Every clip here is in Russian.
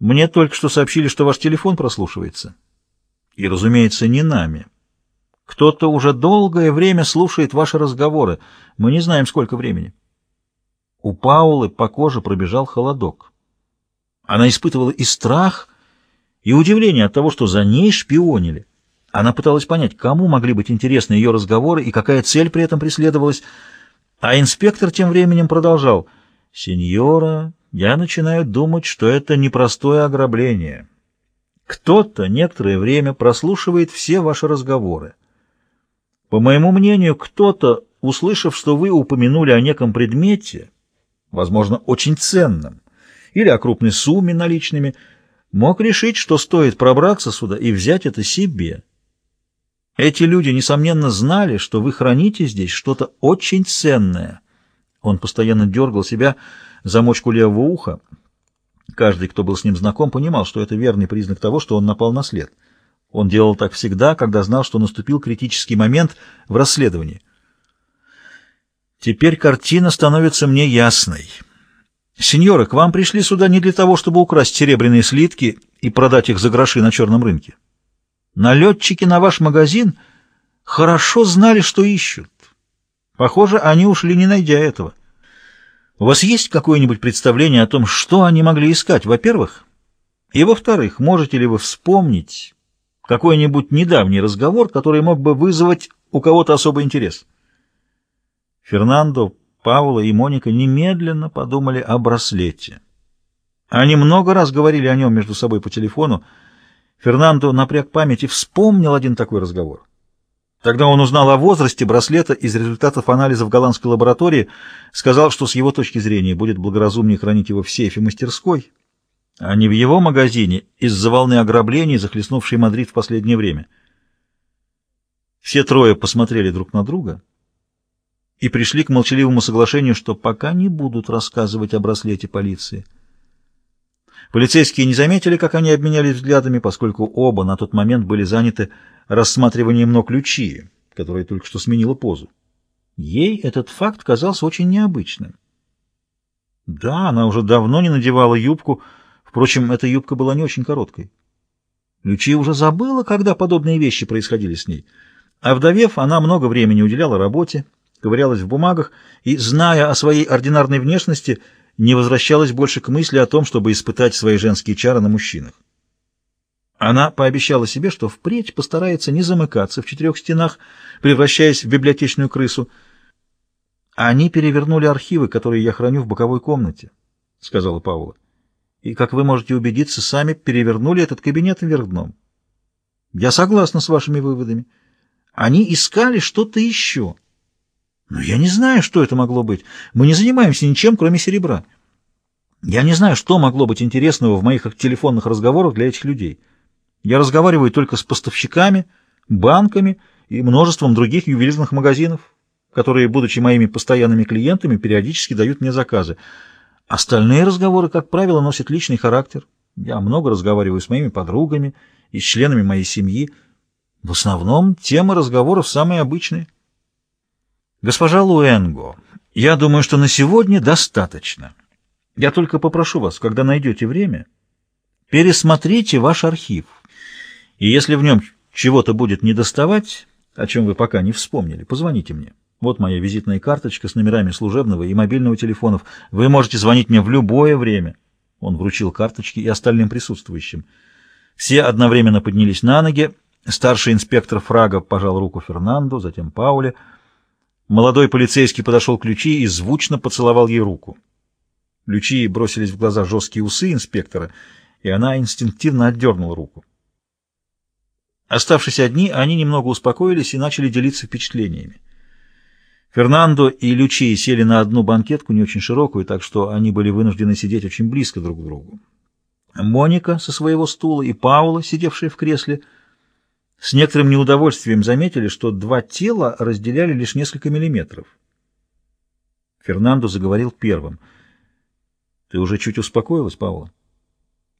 Мне только что сообщили, что ваш телефон прослушивается. И, разумеется, не нами. Кто-то уже долгое время слушает ваши разговоры. Мы не знаем, сколько времени. У Паулы по коже пробежал холодок. Она испытывала и страх, и удивление от того, что за ней шпионили. Она пыталась понять, кому могли быть интересны ее разговоры и какая цель при этом преследовалась. А инспектор тем временем продолжал. «Сеньора, я начинаю думать, что это непростое ограбление. Кто-то некоторое время прослушивает все ваши разговоры. По моему мнению, кто-то, услышав, что вы упомянули о неком предмете, возможно, очень ценном, или о крупной сумме наличными, мог решить, что стоит пробраться сюда и взять это себе. Эти люди, несомненно, знали, что вы храните здесь что-то очень ценное. Он постоянно дергал себя, замочку левого уха. Каждый, кто был с ним знаком, понимал, что это верный признак того, что он напал на след. Он делал так всегда, когда знал, что наступил критический момент в расследовании. Теперь картина становится мне ясной. Сеньоры, к вам пришли сюда не для того, чтобы украсть серебряные слитки и продать их за гроши на черном рынке. Налетчики на ваш магазин хорошо знали, что ищут. Похоже, они ушли, не найдя этого. У вас есть какое-нибудь представление о том, что они могли искать, во-первых? И, во-вторых, можете ли вы вспомнить какой-нибудь недавний разговор, который мог бы вызвать у кого-то особый интерес? Фернандо, Паула и Моника немедленно подумали о браслете. Они много раз говорили о нем между собой по телефону. Фернандо напряг память и вспомнил один такой разговор. Тогда он узнал о возрасте браслета из результатов анализа в голландской лаборатории, сказал, что с его точки зрения будет благоразумнее хранить его в сейфе мастерской, а не в его магазине из-за волны ограблений, захлестнувшей Мадрид в последнее время. Все трое посмотрели друг на друга и пришли к молчаливому соглашению, что пока не будут рассказывать о браслете полиции. Полицейские не заметили, как они обменялись взглядами, поскольку оба на тот момент были заняты рассматриванием ног Лючии, которая только что сменила позу. Ей этот факт казался очень необычным. Да, она уже давно не надевала юбку, впрочем, эта юбка была не очень короткой. Лючия уже забыла, когда подобные вещи происходили с ней. А вдовев, она много времени уделяла работе, ковырялась в бумагах и, зная о своей ординарной внешности, не возвращалась больше к мысли о том, чтобы испытать свои женские чары на мужчинах. Она пообещала себе, что впредь постарается не замыкаться в четырех стенах, превращаясь в библиотечную крысу. «Они перевернули архивы, которые я храню в боковой комнате», — сказала Паула. «И, как вы можете убедиться, сами перевернули этот кабинет вверх дном. Я согласна с вашими выводами. Они искали что-то еще». Но я не знаю, что это могло быть. Мы не занимаемся ничем, кроме серебра. Я не знаю, что могло быть интересного в моих телефонных разговорах для этих людей. Я разговариваю только с поставщиками, банками и множеством других ювелирных магазинов, которые, будучи моими постоянными клиентами, периодически дают мне заказы. Остальные разговоры, как правило, носят личный характер. Я много разговариваю с моими подругами и с членами моей семьи. В основном темы разговоров самые обычные. Госпожа Луэнго, я думаю, что на сегодня достаточно. Я только попрошу вас, когда найдете время, пересмотрите ваш архив. И если в нем чего-то будет недоставать, о чем вы пока не вспомнили, позвоните мне. Вот моя визитная карточка с номерами служебного и мобильного телефонов. Вы можете звонить мне в любое время. Он вручил карточки и остальным присутствующим. Все одновременно поднялись на ноги. Старший инспектор Фрага пожал руку Фернандо, затем Пауле. Молодой полицейский подошел к Лючи и звучно поцеловал ей руку. Лючи бросились в глаза жесткие усы инспектора, и она инстинктивно отдернула руку. Оставшись одни, они немного успокоились и начали делиться впечатлениями. Фернандо и Лючи сели на одну банкетку, не очень широкую, так что они были вынуждены сидеть очень близко друг к другу. Моника со своего стула и Паула, сидевшие в кресле, — с некоторым неудовольствием заметили, что два тела разделяли лишь несколько миллиметров. Фернандо заговорил первым. «Ты уже чуть успокоилась, Павла?»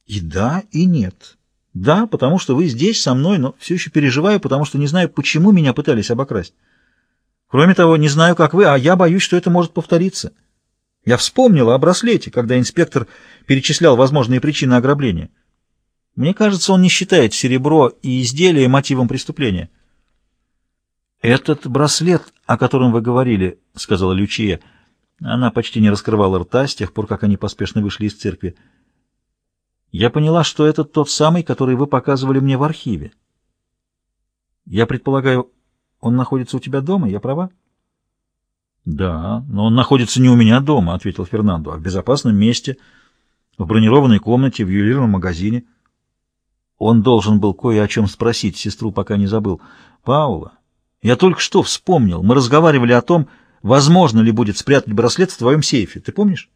«И да, и нет. Да, потому что вы здесь со мной, но все еще переживаю, потому что не знаю, почему меня пытались обокрасть. Кроме того, не знаю, как вы, а я боюсь, что это может повториться». Я вспомнила о браслете, когда инспектор перечислял возможные причины ограбления. Мне кажется, он не считает серебро и изделие мотивом преступления. «Этот браслет, о котором вы говорили», — сказала Лючия, — она почти не раскрывала рта с тех пор, как они поспешно вышли из церкви. «Я поняла, что это тот самый, который вы показывали мне в архиве. Я предполагаю, он находится у тебя дома, я права?» «Да, но он находится не у меня дома», — ответил Фернандо, — «а в безопасном месте, в бронированной комнате, в ювелирном магазине». Он должен был кое о чем спросить сестру, пока не забыл. «Паула, я только что вспомнил. Мы разговаривали о том, возможно ли будет спрятать браслет в твоем сейфе. Ты помнишь?»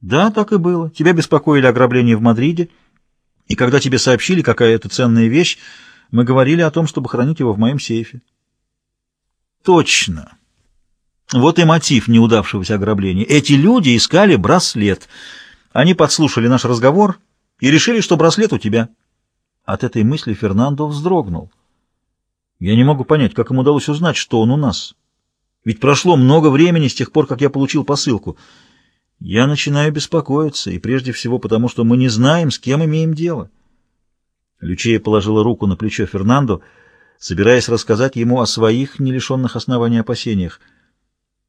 «Да, так и было. Тебя беспокоили ограбление в Мадриде, и когда тебе сообщили, какая это ценная вещь, мы говорили о том, чтобы хранить его в моем сейфе». «Точно!» Вот и мотив неудавшегося ограбления. Эти люди искали браслет. Они подслушали наш разговор и решили, что браслет у тебя. От этой мысли Фернандо вздрогнул. Я не могу понять, как им удалось узнать, что он у нас. Ведь прошло много времени с тех пор, как я получил посылку. Я начинаю беспокоиться, и прежде всего потому, что мы не знаем, с кем имеем дело. Лючея положила руку на плечо Фернандо, собираясь рассказать ему о своих, не лишенных оснований опасениях.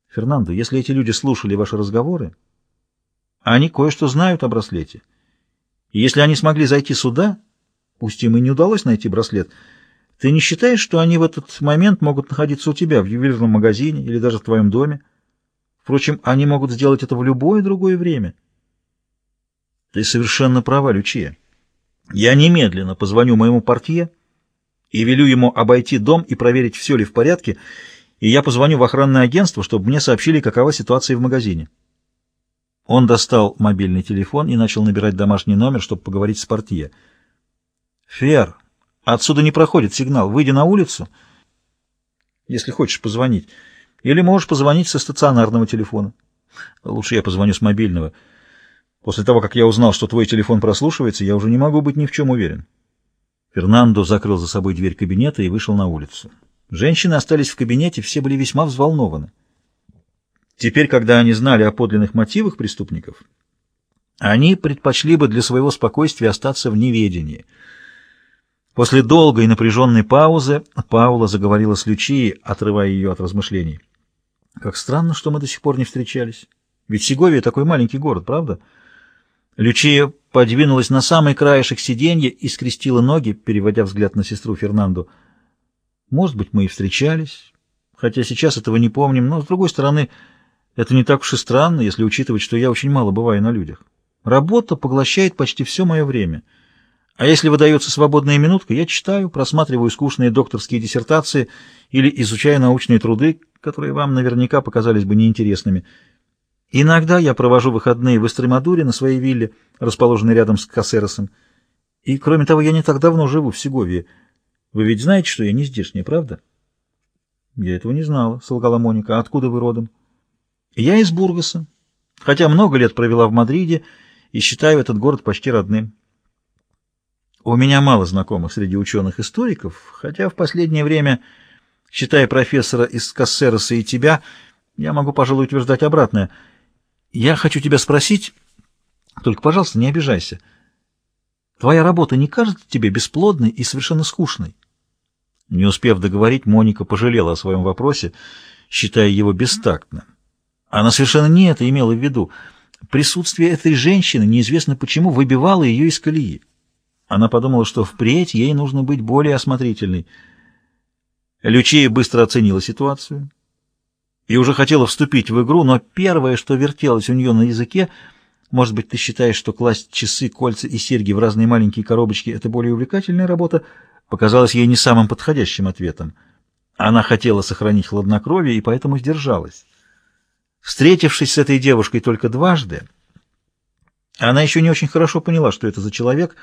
Фернандо, если эти люди слушали ваши разговоры, они кое-что знают о браслете. И если они смогли зайти сюда, пусть им и не удалось найти браслет, ты не считаешь, что они в этот момент могут находиться у тебя в ювелирном магазине или даже в твоем доме? Впрочем, они могут сделать это в любое другое время. Ты совершенно права, Лючия. Я немедленно позвоню моему портье и велю ему обойти дом и проверить, все ли в порядке, и я позвоню в охранное агентство, чтобы мне сообщили, какова ситуация в магазине. Он достал мобильный телефон и начал набирать домашний номер, чтобы поговорить с портье. «Фер, отсюда не проходит сигнал. Выйди на улицу, если хочешь позвонить. Или можешь позвонить со стационарного телефона. Лучше я позвоню с мобильного. После того, как я узнал, что твой телефон прослушивается, я уже не могу быть ни в чем уверен». Фернандо закрыл за собой дверь кабинета и вышел на улицу. Женщины остались в кабинете, все были весьма взволнованы. Теперь, когда они знали о подлинных мотивах преступников, они предпочли бы для своего спокойствия остаться в неведении. После долгой напряженной паузы Паула заговорила с Лючией, отрывая ее от размышлений. «Как странно, что мы до сих пор не встречались. Ведь Сеговия такой маленький город, правда?» Лючия подвинулась на самый краешек сиденья и скрестила ноги, переводя взгляд на сестру Фернанду. Может быть, мы и встречались, хотя сейчас этого не помним, но, с другой стороны, это не так уж и странно, если учитывать, что я очень мало бываю на людях. Работа поглощает почти все мое время. А если выдается свободная минутка, я читаю, просматриваю скучные докторские диссертации или изучаю научные труды, которые вам наверняка показались бы неинтересными. Иногда я провожу выходные в Эстремадуре на своей вилле, расположенной рядом с Кассеросом. И, кроме того, я не так давно живу в Сеговии — вы ведь знаете, что я не здешняя, правда? Я этого не знала, солгала Моника. А откуда вы родом? Я из Бургаса, хотя много лет провела в Мадриде и считаю этот город почти родным. У меня мало знакомых среди ученых-историков, хотя в последнее время, считая профессора из Кассероса и тебя, я могу, пожалуй, утверждать обратное. Я хочу тебя спросить, только, пожалуйста, не обижайся. Твоя работа не кажется тебе бесплодной и совершенно скучной? Не успев договорить, Моника пожалела о своем вопросе, считая его бестактным. Она совершенно не это имела в виду. Присутствие этой женщины неизвестно почему выбивало ее из колеи. Она подумала, что впредь ей нужно быть более осмотрительной. Лючея быстро оценила ситуацию и уже хотела вступить в игру, но первое, что вертелось у нее на языке, может быть, ты считаешь, что класть часы, кольца и серьги в разные маленькие коробочки — это более увлекательная работа — показалось ей не самым подходящим ответом. Она хотела сохранить хладнокровие и поэтому сдержалась. Встретившись с этой девушкой только дважды, она еще не очень хорошо поняла, что это за человек,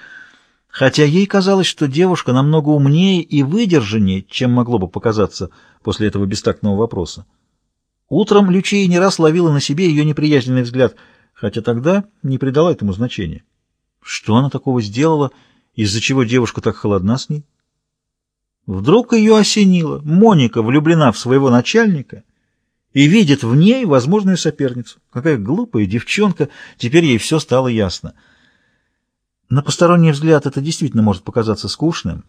хотя ей казалось, что девушка намного умнее и выдержаннее, чем могло бы показаться после этого бестактного вопроса. Утром Лючия не раз ловила на себе ее неприязненный взгляд, хотя тогда не придала этому значения. Что она такого сделала, из-за чего девушка так холодна с ней? Вдруг ее осенило. Моника влюблена в своего начальника и видит в ней возможную соперницу. Какая глупая девчонка, теперь ей все стало ясно. На посторонний взгляд это действительно может показаться скучным,